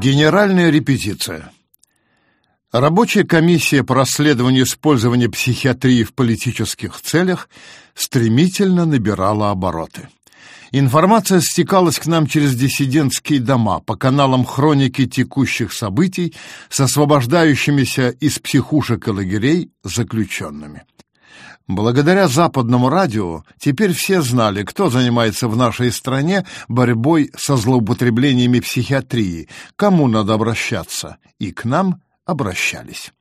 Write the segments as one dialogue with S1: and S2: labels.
S1: Генеральная репетиция. Рабочая комиссия по расследованию использования психиатрии в политических целях стремительно набирала обороты. Информация стекалась к нам через диссидентские дома, по каналам хроники текущих событий с освобождающимися из психушек и лагерей заключенными. Благодаря западному радио теперь все знали, кто занимается в нашей стране борьбой со злоупотреблениями психиатрии, кому надо обращаться, и к нам обращались.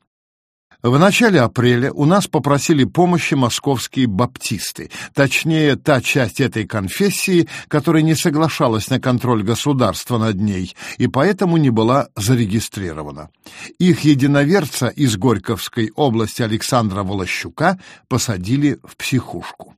S1: В начале апреля у нас попросили помощи московские баптисты, точнее, та часть этой конфессии, которая не соглашалась на контроль государства над ней и поэтому не была зарегистрирована. Их единоверца из Горьковской области Александра Волощука посадили в психушку.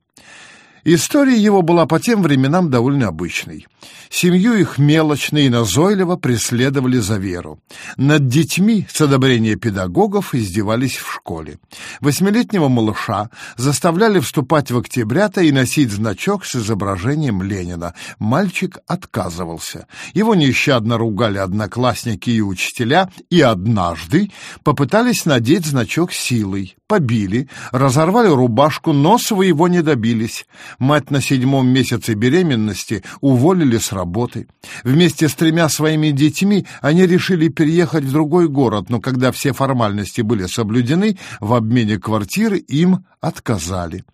S1: История его была по тем временам довольно обычной. Семью их мелочно и назойливо преследовали за веру. Над детьми с одобрения педагогов издевались в школе. Восьмилетнего малыша заставляли вступать в октябрята и носить значок с изображением Ленина. Мальчик отказывался. Его нещадно ругали одноклассники и учителя, и однажды попытались надеть значок силой побили, разорвали рубашку, но своего не добились. Мать на седьмом месяце беременности уволили с работы. Вместе с тремя своими детьми они решили переехать в другой город, но когда все формальности были соблюдены, в обмене квартиры им отказали.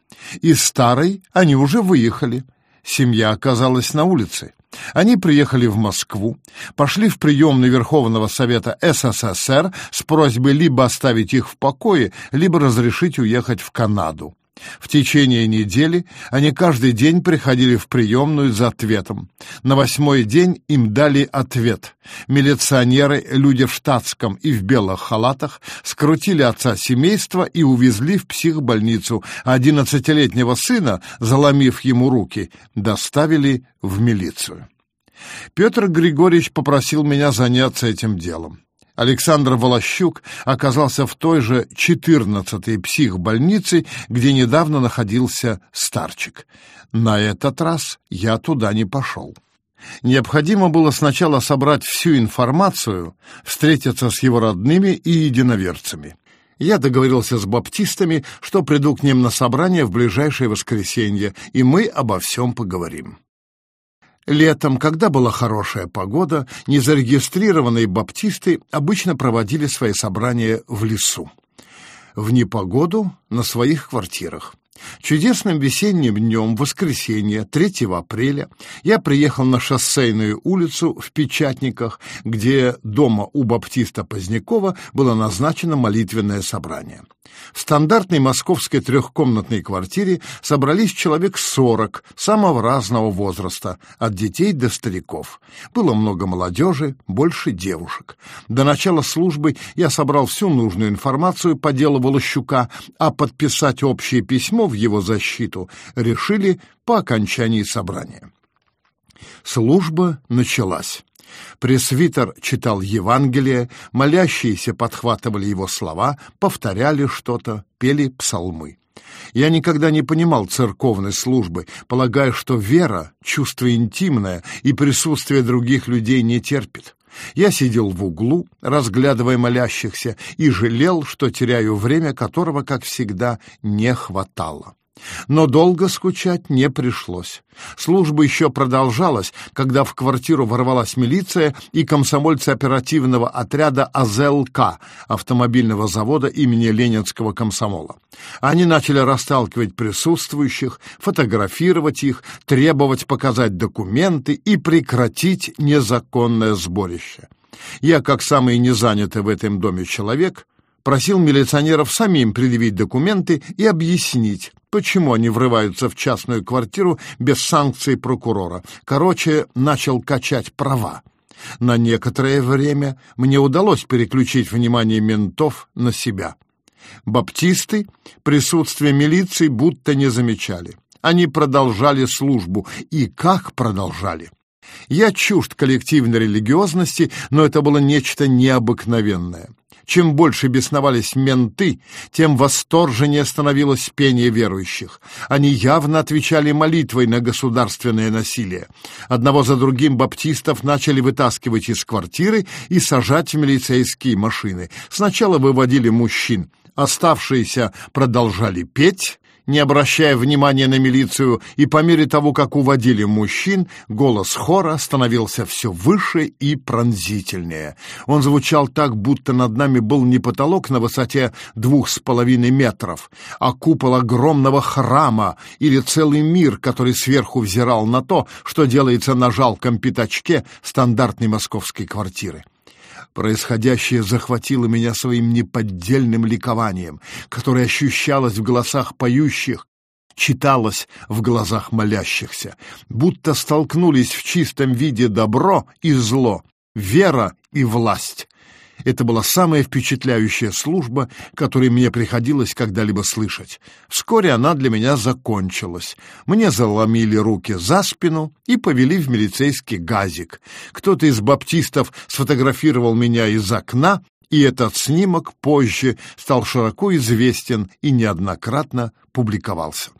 S1: Из старой они уже выехали. Семья оказалась на улице. Они приехали в Москву, пошли в приемный Верховного Совета СССР с просьбой либо оставить их в покое, либо разрешить уехать в Канаду. В течение недели они каждый день приходили в приемную за ответом. На восьмой день им дали ответ. Милиционеры, люди в штатском и в белых халатах, скрутили отца семейства и увезли в психбольницу. Одиннадцатилетнего сына, заломив ему руки, доставили в милицию. Петр Григорьевич попросил меня заняться этим делом. Александр Волощук оказался в той же 14-й психбольнице, где недавно находился старчик. На этот раз я туда не пошел. Необходимо было сначала собрать всю информацию, встретиться с его родными и единоверцами. Я договорился с баптистами, что приду к ним на собрание в ближайшее воскресенье, и мы обо всем поговорим. Летом, когда была хорошая погода, незарегистрированные баптисты обычно проводили свои собрания в лесу. В непогоду — на своих квартирах. Чудесным весенним днем, воскресенье, 3 апреля, я приехал на шоссейную улицу в Печатниках, где дома у баптиста Позднякова было назначено молитвенное собрание. В стандартной московской трехкомнатной квартире собрались человек сорок самого разного возраста, от детей до стариков. Было много молодежи, больше девушек. До начала службы я собрал всю нужную информацию по делу Волощука, а подписать общее письмо в его защиту решили по окончании собрания. Служба началась. Пресвитер читал Евангелие, молящиеся подхватывали его слова, повторяли что-то, пели псалмы. Я никогда не понимал церковной службы, полагая, что вера — чувство интимное, и присутствие других людей не терпит. Я сидел в углу, разглядывая молящихся, и жалел, что теряю время, которого, как всегда, не хватало. Но долго скучать не пришлось. Служба еще продолжалась, когда в квартиру ворвалась милиция и комсомольцы оперативного отряда АЗЛК автомобильного завода имени Ленинского комсомола. Они начали расталкивать присутствующих, фотографировать их, требовать показать документы и прекратить незаконное сборище. Я, как самый незанятый в этом доме человек, просил милиционеров самим предъявить документы и объяснить, почему они врываются в частную квартиру без санкций прокурора. Короче, начал качать права. На некоторое время мне удалось переключить внимание ментов на себя. Баптисты присутствие милиции будто не замечали. Они продолжали службу. И как продолжали? Я чужд коллективной религиозности, но это было нечто необыкновенное. Чем больше бесновались менты, тем восторженнее становилось пение верующих. Они явно отвечали молитвой на государственное насилие. Одного за другим баптистов начали вытаскивать из квартиры и сажать в милицейские машины. Сначала выводили мужчин, оставшиеся продолжали петь, не обращая внимания на милицию, и по мере того, как уводили мужчин, голос хора становился все выше и пронзительнее. Он звучал так, будто над нами был не потолок на высоте двух с половиной метров, а купол огромного храма или целый мир, который сверху взирал на то, что делается на жалком пятачке стандартной московской квартиры. Происходящее захватило меня своим неподдельным ликованием, которое ощущалось в голосах поющих, читалось в глазах молящихся, будто столкнулись в чистом виде добро и зло, вера и власть. Это была самая впечатляющая служба, которую мне приходилось когда-либо слышать. Вскоре она для меня закончилась. Мне заломили руки за спину и повели в милицейский газик. Кто-то из баптистов сфотографировал меня из окна, и этот снимок позже стал широко известен и неоднократно публиковался.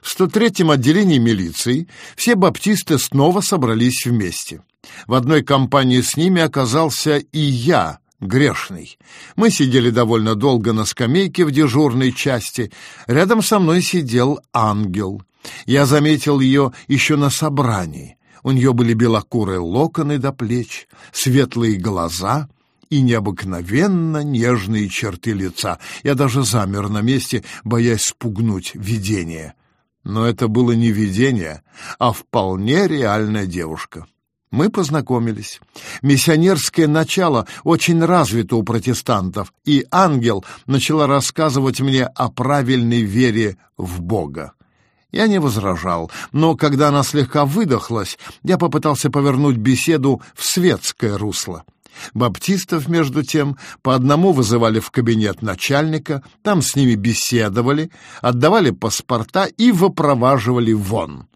S1: В 103-м отделении милиции все баптисты снова собрались вместе. В одной компании с ними оказался и я, грешный. Мы сидели довольно долго на скамейке в дежурной части. Рядом со мной сидел ангел. Я заметил ее еще на собрании. У нее были белокурые локоны до плеч, светлые глаза и необыкновенно нежные черты лица. Я даже замер на месте, боясь спугнуть видение. Но это было не видение, а вполне реальная девушка. Мы познакомились. Миссионерское начало очень развито у протестантов, и ангел начала рассказывать мне о правильной вере в Бога. Я не возражал, но когда она слегка выдохлась, я попытался повернуть беседу в светское русло. Баптистов, между тем, по одному вызывали в кабинет начальника, там с ними беседовали, отдавали паспорта и выпроваживали вон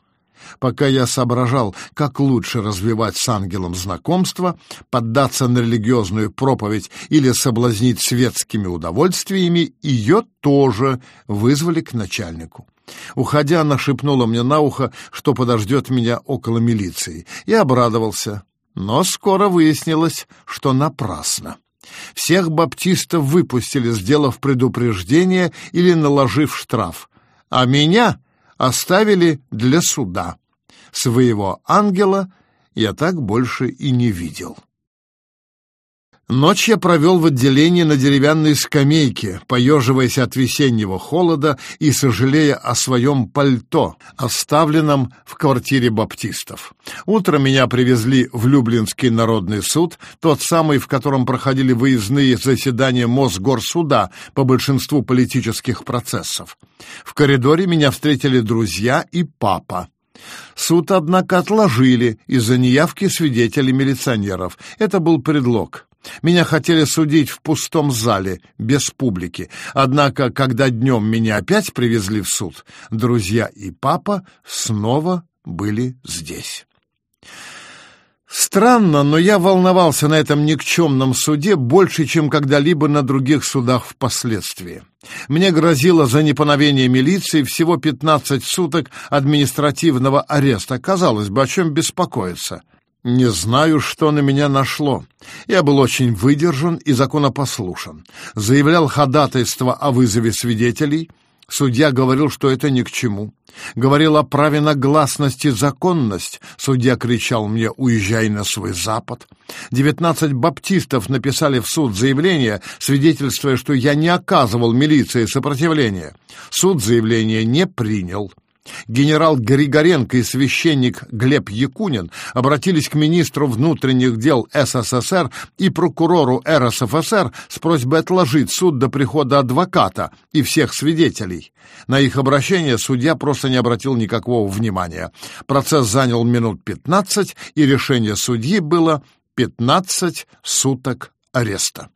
S1: пока я соображал, как лучше развивать с ангелом знакомство, поддаться на религиозную проповедь или соблазнить светскими удовольствиями, ее тоже вызвали к начальнику. Уходя, она шепнула мне на ухо, что подождет меня около милиции. Я обрадовался, но скоро выяснилось, что напрасно. Всех баптистов выпустили, сделав предупреждение или наложив штраф, а меня оставили для суда. Своего ангела я так больше и не видел. Ночь я провел в отделении на деревянной скамейке, поеживаясь от весеннего холода и сожалея о своем пальто, оставленном в квартире баптистов. Утром меня привезли в Люблинский народный суд, тот самый, в котором проходили выездные заседания Мосгорсуда по большинству политических процессов. В коридоре меня встретили друзья и папа. Суд, однако, отложили из-за неявки свидетелей-милиционеров. Это был предлог. Меня хотели судить в пустом зале, без публики. Однако, когда днем меня опять привезли в суд, друзья и папа снова были здесь. Странно, но я волновался на этом никчемном суде больше, чем когда-либо на других судах впоследствии. Мне грозило за неповиновение милиции всего 15 суток административного ареста. Казалось бы, о чем беспокоиться. Не знаю, что на меня нашло. Я был очень выдержан и законопослушен. Заявлял ходатайство о вызове свидетелей. Судья говорил, что это ни к чему. Говорил о праве на гласность и законность. Судья кричал мне «Уезжай на свой запад». Девятнадцать баптистов написали в суд заявление, свидетельствуя, что я не оказывал милиции сопротивления. Суд заявление не принял. Генерал Григоренко и священник Глеб Якунин обратились к министру внутренних дел СССР и прокурору РСФСР с просьбой отложить суд до прихода адвоката и всех свидетелей. На их обращение судья просто не обратил никакого внимания. Процесс занял минут 15, и решение судьи было 15 суток ареста.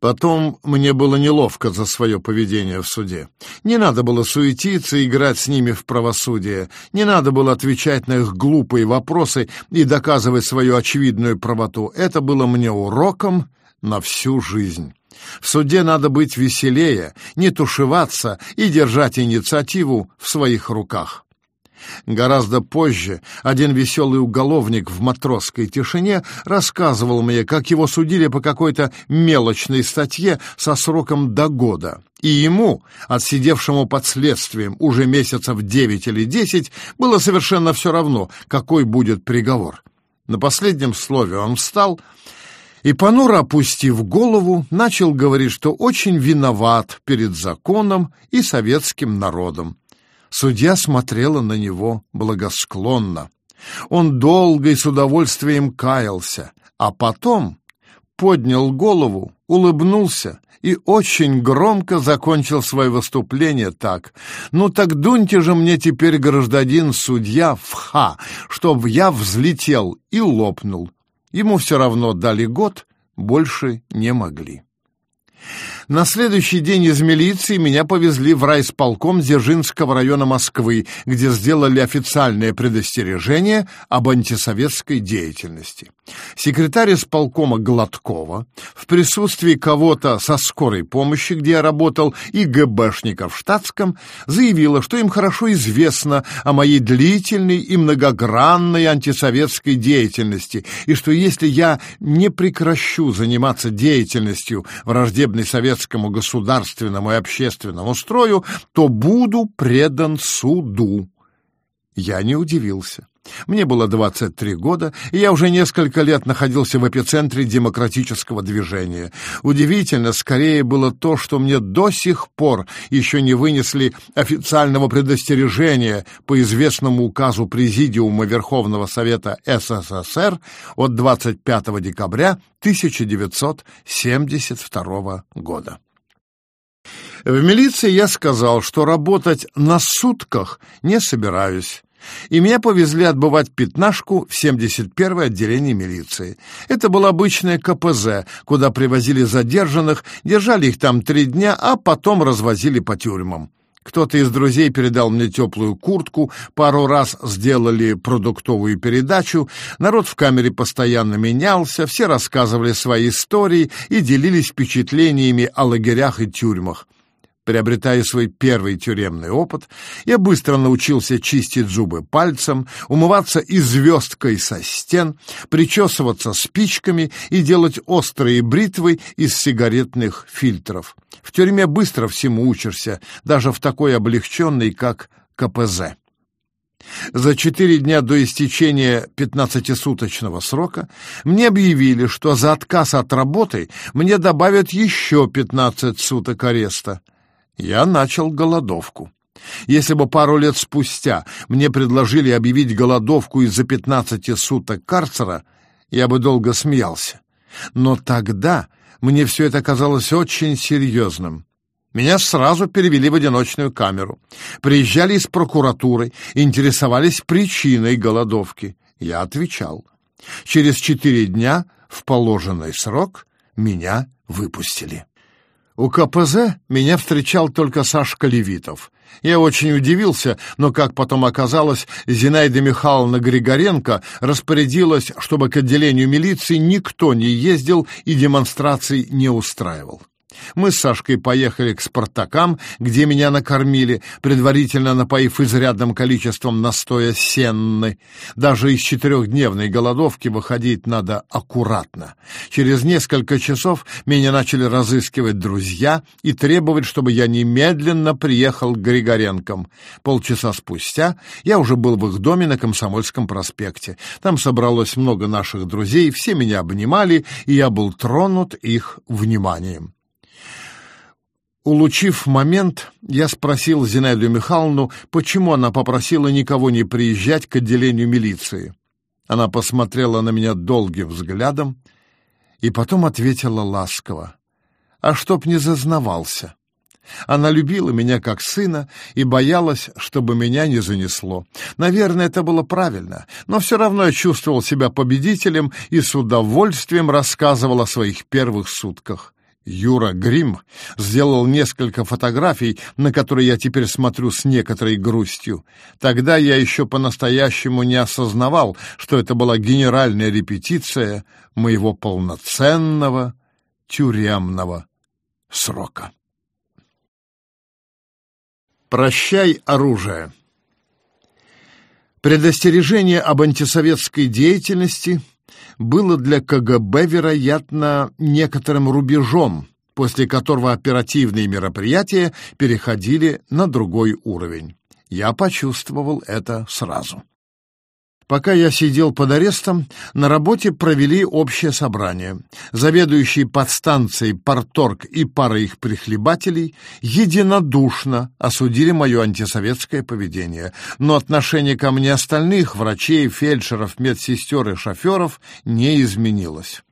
S1: Потом мне было неловко за свое поведение в суде. Не надо было суетиться и играть с ними в правосудие. Не надо было отвечать на их глупые вопросы и доказывать свою очевидную правоту. Это было мне уроком на всю жизнь. В суде надо быть веселее, не тушеваться и держать инициативу в своих руках. Гораздо позже один веселый уголовник в матросской тишине рассказывал мне, как его судили по какой-то мелочной статье со сроком до года. И ему, отсидевшему под следствием уже месяцев девять или десять, было совершенно все равно, какой будет приговор. На последнем слове он встал и, понуро опустив голову, начал говорить, что очень виноват перед законом и советским народом. Судья смотрела на него благосклонно. Он долго и с удовольствием каялся, а потом поднял голову, улыбнулся и очень громко закончил свое выступление так. «Ну так дуньте же мне теперь, гражданин судья, в ха, чтоб я взлетел и лопнул. Ему все равно дали год, больше не могли. На следующий день из милиции меня повезли в райсполком Дзержинского района Москвы, где сделали официальное предостережение об антисоветской деятельности. Секретарь исполкома Гладкова в присутствии кого-то со скорой помощи, где я работал, и ГБшника в штатском, заявила, что им хорошо известно о моей длительной и многогранной антисоветской деятельности, и что если я не прекращу заниматься деятельностью враждебной советской советскому государственному и общественному строю, то буду предан суду. Я не удивился. Мне было 23 года, и я уже несколько лет находился в эпицентре демократического движения. Удивительно, скорее было то, что мне до сих пор еще не вынесли официального предостережения по известному указу Президиума Верховного Совета СССР от 25 декабря 1972 года. В милиции я сказал, что работать на сутках не собираюсь и меня повезли отбывать пятнашку в 71-е отделение милиции. Это было обычное КПЗ, куда привозили задержанных, держали их там три дня, а потом развозили по тюрьмам. Кто-то из друзей передал мне теплую куртку, пару раз сделали продуктовую передачу, народ в камере постоянно менялся, все рассказывали свои истории и делились впечатлениями о лагерях и тюрьмах. Приобретая свой первый тюремный опыт, я быстро научился чистить зубы пальцем, умываться и звездкой со стен, причесываться спичками и делать острые бритвы из сигаретных фильтров. В тюрьме быстро всему учишься, даже в такой облегченной, как КПЗ. За четыре дня до истечения пятнадцатисуточного срока мне объявили, что за отказ от работы мне добавят еще пятнадцать суток ареста я начал голодовку. Если бы пару лет спустя мне предложили объявить голодовку из-за пятнадцати суток карцера, я бы долго смеялся. Но тогда мне все это казалось очень серьезным. Меня сразу перевели в одиночную камеру. Приезжали из прокуратуры, интересовались причиной голодовки. Я отвечал. Через четыре дня, в положенный срок, меня выпустили. У КПЗ меня встречал только Сашка Левитов. Я очень удивился, но, как потом оказалось, Зинаида Михайловна Григоренко распорядилась, чтобы к отделению милиции никто не ездил и демонстраций не устраивал. Мы с Сашкой поехали к «Спартакам», где меня накормили, предварительно напоив изрядным количеством настоя сенны. Даже из четырехдневной голодовки выходить надо аккуратно. Через несколько часов меня начали разыскивать друзья и требовать, чтобы я немедленно приехал к Григоренкам. Полчаса спустя я уже был в их доме на Комсомольском проспекте. Там собралось много наших друзей, все меня обнимали, и я был тронут их вниманием. Улучив момент, я спросил Зинаиду Михайловну, почему она попросила никого не приезжать к отделению милиции. Она посмотрела на меня долгим взглядом и потом ответила ласково. «А чтоб не зазнавался». Она любила меня как сына и боялась, чтобы меня не занесло. Наверное, это было правильно, но все равно я чувствовал себя победителем и с удовольствием рассказывал о своих первых сутках. Юра Грим сделал несколько фотографий, на которые я теперь смотрю с некоторой грустью. Тогда я еще по-настоящему не осознавал, что это была генеральная репетиция моего полноценного тюремного срока. Прощай оружие. Предостережение об антисоветской деятельности было для КГБ, вероятно, некоторым рубежом, после которого оперативные мероприятия переходили на другой уровень. Я почувствовал это сразу. Пока я сидел под арестом, на работе провели общее собрание. Заведующий подстанцией Порторг и пара их прихлебателей единодушно осудили мое антисоветское поведение, но отношение ко мне остальных, врачей, фельдшеров, медсестер и шоферов, не изменилось.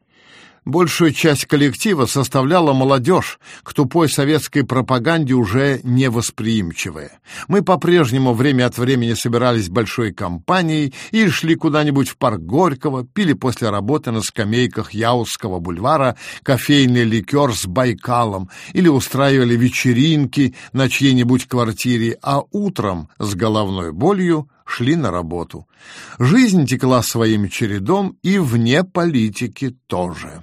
S1: Большую часть коллектива составляла молодежь, к тупой советской пропаганде уже невосприимчивая. Мы по-прежнему время от времени собирались большой компанией и шли куда-нибудь в парк Горького, пили после работы на скамейках Яузского бульвара кофейный ликер с Байкалом или устраивали вечеринки на чьей-нибудь квартире, а утром с головной болью шли на работу. Жизнь текла своим чередом и вне политики тоже.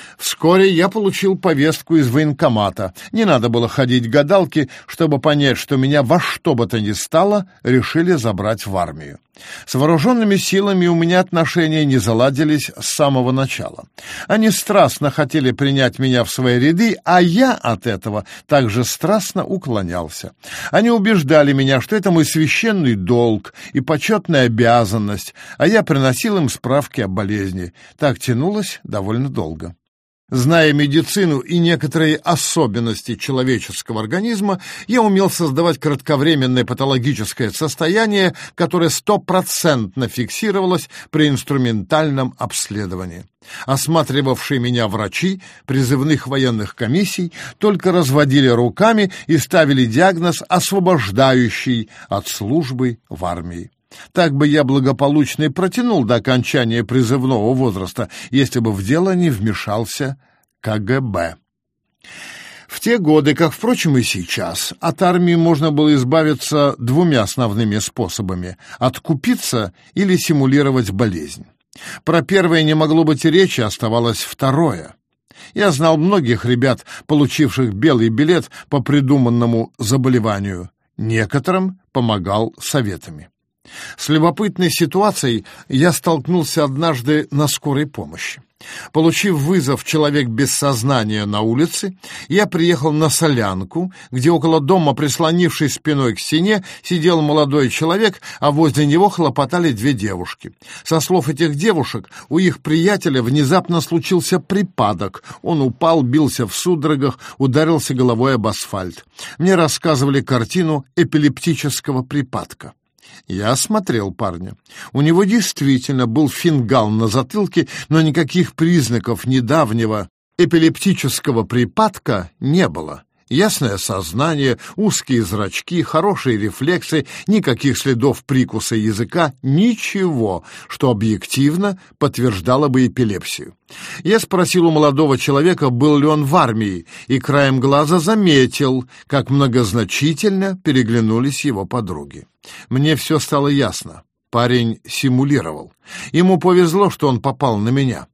S1: Вскоре я получил повестку из военкомата. Не надо было ходить к гадалке, чтобы понять, что меня во что бы то ни стало решили забрать в армию. С вооруженными силами у меня отношения не заладились с самого начала. Они страстно хотели принять меня в свои ряды, а я от этого также страстно уклонялся. Они убеждали меня, что это мой священный долг и почетная обязанность, а я приносил им справки о болезни. Так тянулось довольно долго. Зная медицину и некоторые особенности человеческого организма, я умел создавать кратковременное патологическое состояние, которое стопроцентно фиксировалось при инструментальном обследовании. Осматривавшие меня врачи призывных военных комиссий только разводили руками и ставили диагноз, освобождающий от службы в армии. Так бы я благополучно и протянул до окончания призывного возраста, если бы в дело не вмешался КГБ. В те годы, как, впрочем, и сейчас, от армии можно было избавиться двумя основными способами — откупиться или симулировать болезнь. Про первое не могло быть и речи, оставалось второе. Я знал многих ребят, получивших белый билет по придуманному заболеванию. Некоторым помогал советами. С любопытной ситуацией я столкнулся однажды на скорой помощи. Получив вызов «Человек без сознания» на улице, я приехал на солянку, где около дома, прислонившись спиной к стене, сидел молодой человек, а возле него хлопотали две девушки. Со слов этих девушек, у их приятеля внезапно случился припадок. Он упал, бился в судорогах, ударился головой об асфальт. Мне рассказывали картину эпилептического припадка. Я осмотрел парня. У него действительно был фингал на затылке, но никаких признаков недавнего эпилептического припадка не было. Ясное сознание, узкие зрачки, хорошие рефлексы, никаких следов прикуса языка, ничего, что объективно подтверждало бы эпилепсию. Я спросил у молодого человека, был ли он в армии, и краем глаза заметил, как многозначительно переглянулись его подруги. Мне все стало ясно. Парень симулировал. Ему повезло, что он попал на меня.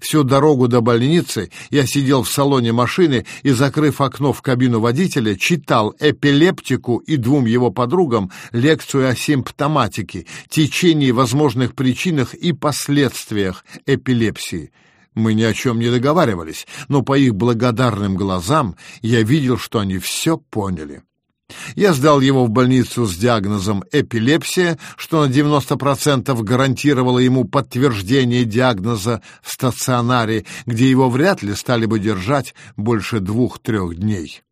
S1: Всю дорогу до больницы я сидел в салоне машины и, закрыв окно в кабину водителя, читал эпилептику и двум его подругам лекцию о симптоматике, течении возможных причинах и последствиях эпилепсии. Мы ни о чем не договаривались, но по их благодарным глазам я видел, что они все поняли. Я сдал его в больницу с диагнозом эпилепсия, что на 90% гарантировало ему подтверждение диагноза в стационаре, где его вряд ли стали бы держать больше двух-трех дней.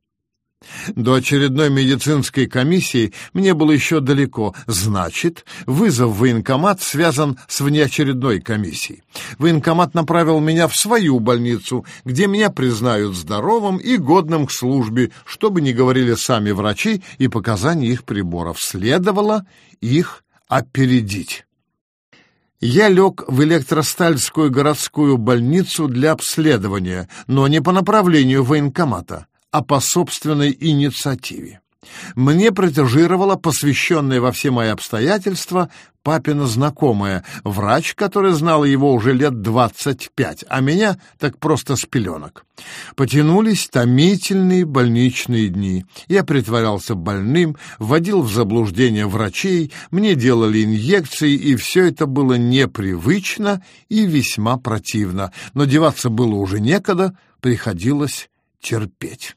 S1: До очередной медицинской комиссии мне было еще далеко. Значит, вызов в военкомат связан с внеочередной комиссией. Военкомат направил меня в свою больницу, где меня признают здоровым и годным к службе, чтобы не говорили сами врачи и показания их приборов. Следовало их опередить. Я лег в электростальскую городскую больницу для обследования, но не по направлению военкомата а по собственной инициативе. Мне протежировала посвященная во все мои обстоятельства папина знакомая, врач, который знал его уже лет двадцать пять, а меня так просто с пеленок. Потянулись томительные больничные дни. Я притворялся больным, вводил в заблуждение врачей, мне делали инъекции, и все это было непривычно и весьма противно. Но деваться было уже некогда, приходилось терпеть.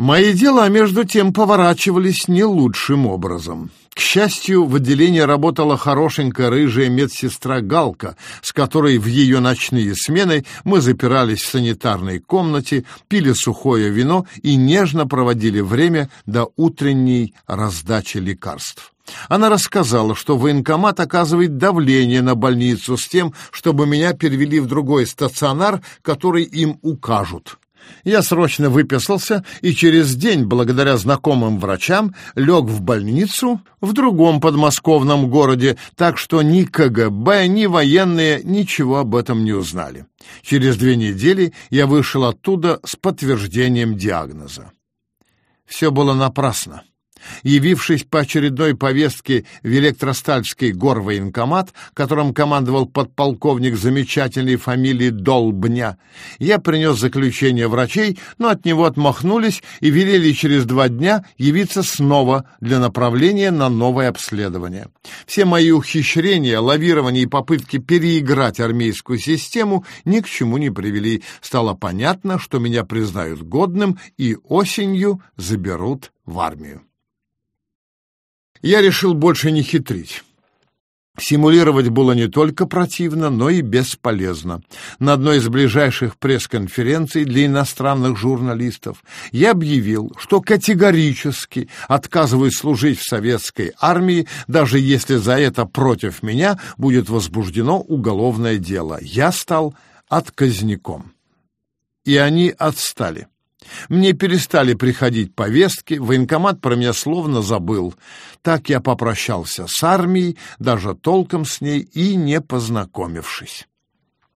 S1: Мои дела, между тем, поворачивались не лучшим образом. К счастью, в отделении работала хорошенькая рыжая медсестра Галка, с которой в ее ночные смены мы запирались в санитарной комнате, пили сухое вино и нежно проводили время до утренней раздачи лекарств. Она рассказала, что военкомат оказывает давление на больницу с тем, чтобы меня перевели в другой стационар, который им укажут. Я срочно выписался и через день, благодаря знакомым врачам, лег в больницу в другом подмосковном городе, так что ни КГБ, ни военные ничего об этом не узнали. Через две недели я вышел оттуда с подтверждением диагноза. Все было напрасно. Явившись по очередной повестке в Электростальский горвоенкомат, которым командовал подполковник замечательной фамилии Долбня, я принес заключение врачей, но от него отмахнулись и велели через два дня явиться снова для направления на новое обследование. Все мои ухищрения, лавирование и попытки переиграть армейскую систему ни к чему не привели. Стало понятно, что меня признают годным и осенью заберут в армию. Я решил больше не хитрить. Симулировать было не только противно, но и бесполезно. На одной из ближайших пресс-конференций для иностранных журналистов я объявил, что категорически отказываюсь служить в советской армии, даже если за это против меня будет возбуждено уголовное дело. Я стал отказником. И они отстали. Мне перестали приходить повестки, военкомат про меня словно забыл. Так я попрощался с армией, даже толком с ней и не познакомившись.